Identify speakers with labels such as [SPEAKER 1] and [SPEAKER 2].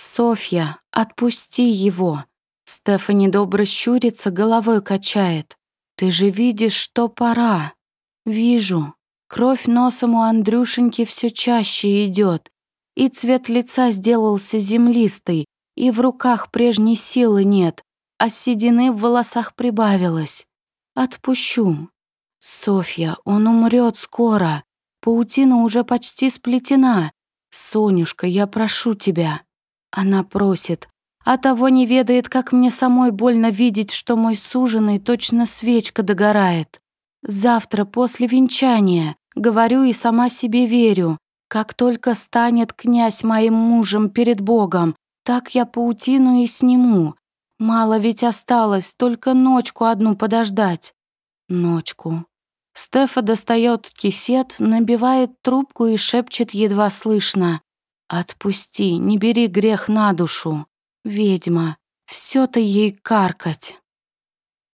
[SPEAKER 1] «Софья, отпусти его!» Стефани добро щурится, головой качает. «Ты же видишь, что пора!» «Вижу. Кровь носом у Андрюшеньки все чаще идет, и цвет лица сделался землистый, и в руках прежней силы нет, а седины в волосах прибавилось. Отпущу. Софья, он умрет скоро. Паутина уже почти сплетена. Сонюшка, я прошу тебя. Она просит, а того не ведает, как мне самой больно видеть, что мой суженый точно свечка догорает. Завтра после венчания, говорю и сама себе верю, как только станет князь моим мужем перед Богом, так я паутину и сниму. Мало ведь осталось, только ночку одну подождать. Ночку. Стефа достает кисет, набивает трубку и шепчет едва слышно. «Отпусти, не бери грех на душу. Ведьма, все то ей каркать».